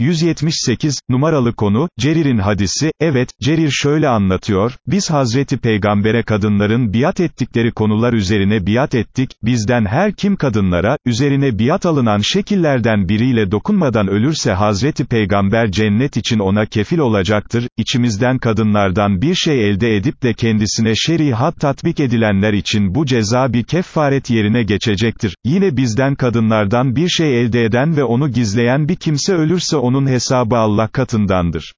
178, numaralı konu, Cerir'in hadisi, evet, Cerir şöyle anlatıyor, biz Hazreti Peygamber'e kadınların biat ettikleri konular üzerine biat ettik, bizden her kim kadınlara, üzerine biat alınan şekillerden biriyle dokunmadan ölürse Hazreti Peygamber cennet için ona kefil olacaktır, içimizden kadınlardan bir şey elde edip de kendisine şerihat tatbik edilenler için bu ceza bir kefaret yerine geçecektir, yine bizden kadınlardan bir şey elde eden ve onu gizleyen bir kimse ölürse onun hesabı Allah katındandır.